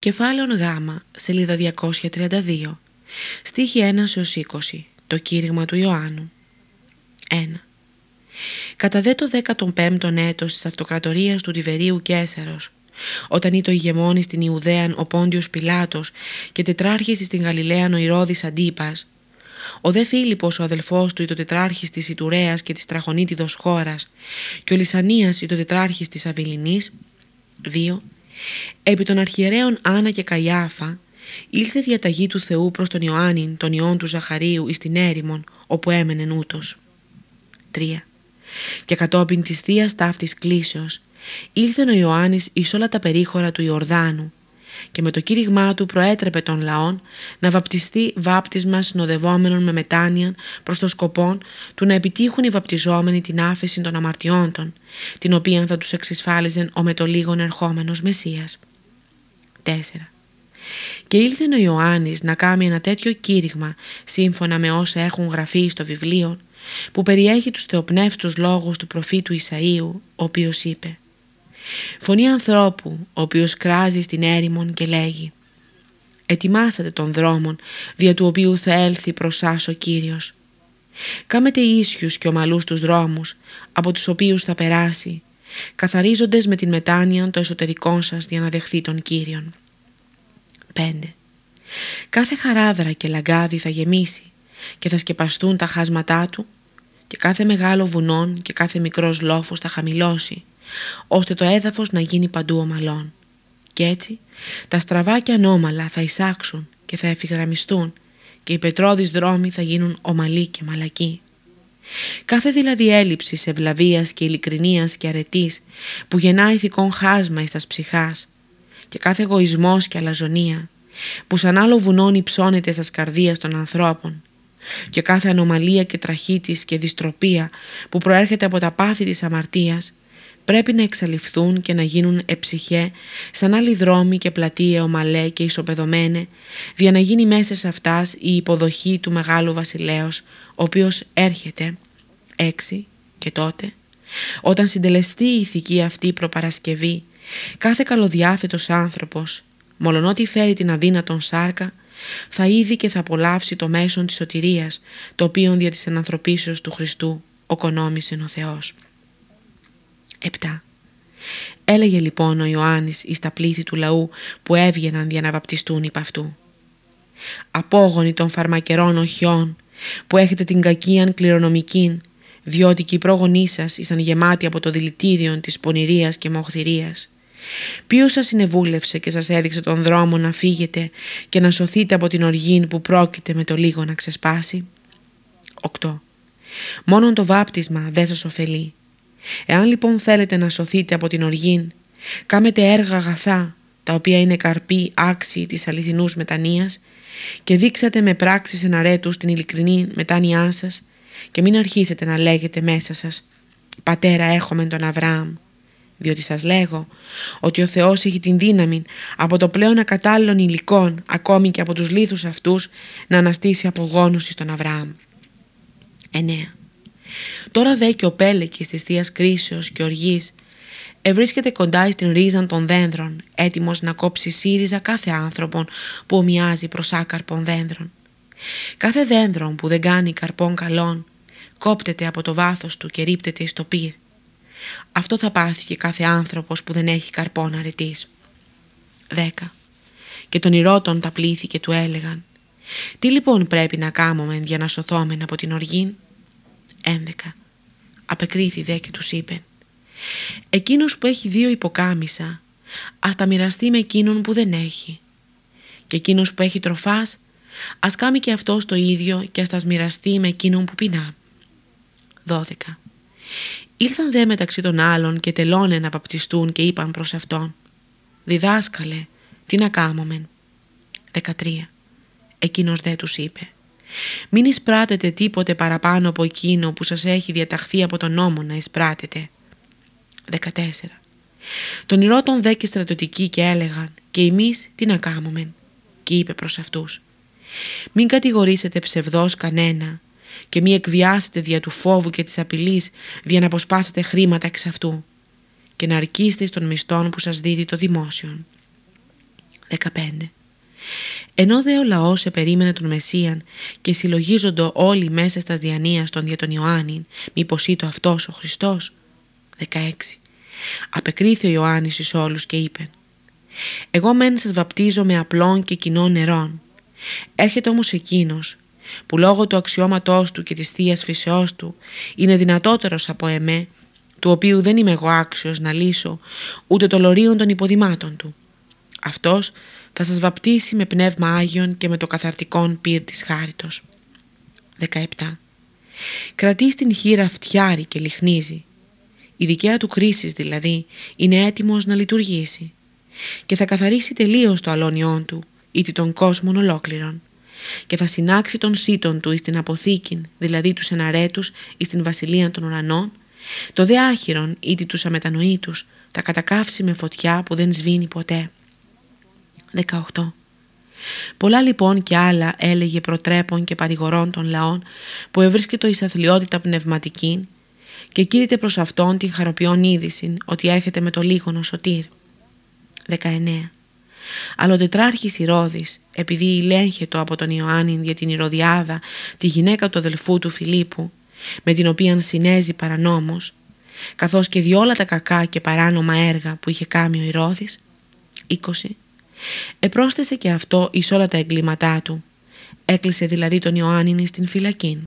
Κεφάλαιο Γ, σελίδα 232. Στίχη 1 έως 20. Το κήρυγμα του Ιωάννου. 1. Κατά δε το 15ο έτος της αυτοκρατορίας του Τιβερίου Κέσαρος, όταν ήταν ηγεμόνης στην Ιουδαίαν ο Πόντιος Πιλάτος και τετράρχης στην Γαλιλαίαν ο Ηρώδης Αντίπας, ο δε Φίλιππος ο αδελφός του ήταν τετράρχης της Ιτουρέας και της Τραχονίτιδος χώρας και ο Λυσανίας ήταν τετράρχης της Αβυλινής, 2. Επί των αρχιερέων Άννα και Καϊάφα ήλθε διαταγή του Θεού προς τον Ιωάννην, τον Ιών του Ζαχαρίου εις την έρημον, όπου έμενε ούτως. 3. Και κατόπιν της θείας ταύτης κλήσεως, ήλθε ο Ιωάννης εις όλα τα περίχωρα του Ιορδάνου και με το κήρυγμά του προέτρεπε τον λαόν να βαπτιστεί βάπτισμα συνοδευόμενων με μετάνοια προς το σκοπό του να επιτύχουν οι βαπτιζόμενοι την άφεση των αμαρτιών των, την οποία θα τους εξισφάλιζε ο με το λίγον ερχόμενος Μεσσίας. 4. Και ήλθε ο Ιωάννης να κάνει ένα τέτοιο κήρυγμα σύμφωνα με όσα έχουν γραφεί στο βιβλίο που περιέχει τους θεοπνεύστους λόγους του προφήτου Ισαΐου ο οποίος είπε Φωνή ανθρώπου ο οποίος κράζει στην έρημον και λέγει «Ετοιμάσατε τον δρόμον δια του οποίου θα έλθει προς ο Κύριος. Κάμετε ίσιους και ομαλούς τους δρόμους από τους οποίους θα περάσει καθαρίζοντες με την μετάνοια το εσωτερικό σας για να δεχθεί τον Κύριον». 5. Κάθε χαράδρα και λαγκάδι θα γεμίσει και θα σκεπαστούν τα χάσματά του και κάθε μεγάλο βουνόν και κάθε μικρός λόφος θα χαμηλώσει ώστε το έδαφος να γίνει παντού ομαλόν. Και έτσι τα στραβά και ανώμαλα θα εισάξουν και θα εφηγραμμιστούν και οι πετρώδεις δρόμοι θα γίνουν ομαλοί και μαλακοί. Κάθε δηλαδή έλλειψη ευλαβίας και ειλικρινίας και αρετής που γεννά ηθικών χάσμα εις τας ψυχάς και κάθε εγωισμός και αλαζονία που σαν άλλο βουνόν υψώνεται στα καρδίας των ανθρώπων και κάθε ανομαλία και τραχήτης και δυστροπία που προέρχεται από τα πάθη της αμαρτίας πρέπει να εξαλειφθούν και να γίνουν εψυχέ σαν άλλοι δρόμοι και πλατεία ομαλέ και ισοπεδωμένε για να γίνει μέσα σε αυτάς η υποδοχή του Μεγάλου Βασιλέως ο οποίος έρχεται έξι και τότε όταν συντελεστεί η ηθική αυτή προπαρασκευή κάθε καλοδιάθετος άνθρωπος μολονότι φέρει την αδύνατον σάρκα θα είδει και θα απολαύσει το μέσον της σωτηρίας το οποίο δια της ανθρωπίσεως του Χριστού οκονόμησε ο Θεός. 7. Έλεγε λοιπόν ο Ιωάννης εις τα πλήθη του λαού που έβγαιναν για να βαπτιστούν υπ' αυτού. Απόγονοι των φαρμακερών οχιών που έχετε την κακίαν κληρονομική διότι και οι πρόγονοί σας ήσαν γεμάτοι από το δηλητήριο της πονηρίας και μοχθηρίας. Ποιος σας συνεβούλευσε και σας έδειξε τον δρόμο να φύγετε και να σωθείτε από την οργή που πρόκειται με το λίγο να ξεσπάσει; 8. Μόνον το βάπτισμα δεν σας ωφελεί. Εάν λοιπόν θέλετε να σωθείτε από την οργή, κάμετε έργα αγαθά, τα οποία είναι καρποί άξιοι της αληθινούς μετανοίας και δείξατε με πράξεις εναρέτους την ειλικρινή μετάνοιά σας και μην αρχίσετε να λέγετε μέσα σας «Πατέρα έχουμε τον Αβραάμ» διότι σας λέγω ότι ο Θεός έχει την δύναμη από το πλέον ακατάλληλων υλικών ακόμη και από τους λίθους αυτούς να αναστήσει απογόνωση στον Αβραάμ. 9. Τώρα δε και ο πέλεκης της θείας κρίσεως και οργής ευρίσκεται κοντά στην ρίζαν των δένδρων, έτοιμος να κόψει σύριζα κάθε άνθρωπον που ομοιάζει προς άκαρπον δένδρων. Κάθε δένδρον που δεν κάνει καρπών καλών, κόπτεται από το βάθος του και ρίπτεται στο πυρ. Αυτό θα πάθει και κάθε άνθρωπος που δεν έχει καρπών αρετής. 10. Και τον ηρώτων τα πλήθη και του έλεγαν «Τι λοιπόν πρέπει να κάνουμε για να σωθόμεν από την οργή» 11. Απεκρίθη δε και τους είπε «Εκείνος που έχει δύο υποκάμισα ας τα μοιραστεί με εκείνον που δεν έχει και εκείνος που έχει τροφάς ας κάνει και αυτός το ίδιο και ας τα μοιραστεί με εκείνον που πεινά». 12. Ήλθαν δε μεταξύ των άλλων και τελώνε να παπτιστούν και είπαν προς αυτόν «Διδάσκαλε, τι να κάμωμεν» 13. Εκείνος δε τους είπε «Μην εισπράτετε τίποτε παραπάνω από εκείνο που σας έχει διαταχθεί από τον νόμο να εισπράτετε» 14. Τον ηρώτων δε και στρατοτικοί και έλεγαν «Και εμείς τι να κάμωμεν» και είπε προς αυτούς «Μην κατηγορήσετε ψευδός κανένα και μη εκβιάσετε δια του φόβου και της απειλής δια να αποσπάσετε χρήματα εξ αυτού και να αρκείστε στον μισθόν που σας δίδει το δημόσιο. 15. Ενώ δε ο λαός επερίμενε τον Μεσσίαν και συλλογίζονται όλοι μέσα στα διανία των δια τον Ιωάννη, μήπως ήτο αυτός ο Χριστός; 16. Απεκρίθη ο Ιωάννης εις όλους και είπε «Εγώ μεν σας βαπτίζω με απλών και κοινών νερών. Έρχεται όμως εκείνος που λόγω του αξιώματός του και της θεία φυσεώς του είναι δυνατότερος από εμέ, του οποίου δεν είμαι εγώ άξιος να λύσω ούτε το λωρίον των υποδημάτων του. Αυτός θα σας βαπτίσει με πνεύμα Άγιον και με το καθαρτικόν πύρ της χάριτος. 17. Κρατεί την χείρα φτιάρι και λιχνίζει. Η δικαία του κρίση δηλαδή είναι έτοιμος να λειτουργήσει και θα καθαρίσει τελείως το αλόνιόν του ή τον κόσμον ολόκληρον και θα συνάξει τον σύτον του εις την αποθήκην, δηλαδή τους εναρέτους εις την βασιλεία των ουρανών, το δε άχυρον ήτι τους αμετανοήτους θα κατακάψει με φωτιά που δεν σβήνει ποτέ. 18. Πολλά λοιπόν και άλλα έλεγε προτρέπων και παρηγορών των λαών που ευρίσκεται εις αθλειότητα πνευματική και κήρυτε προς αυτόν την χαροποιών είδηση ότι έρχεται με το λίγον ο σωτήρ. 19. Αλλά ο τετράρχης Ηρώδης, επειδή ηλέγχετο από τον Ιωάννη για την Ηρωδιάδα, τη γυναίκα του αδελφού του Φιλίππου, με την οποία συνέζει παρανόμος, καθώς και διόλα τα κακά και παράνομα έργα που είχε κάνει ο Ηρώδης, 20. Επρόσθεσε και αυτό εις όλα τα εγκλήματά του. Έκλεισε δηλαδή τον Ιωάννη στην φυλακή.